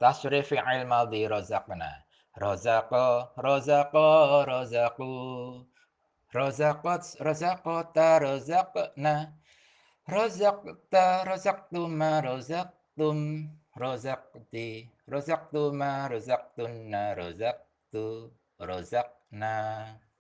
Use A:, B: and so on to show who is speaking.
A: tasrif fi'il madhi razaqna. Razaqa razaqa razaqu razaqat razaqata razaqna. Razaqta razaqtuma razaqtum. Razaqti razaqtuma razaqtunna razaqtu razaqna.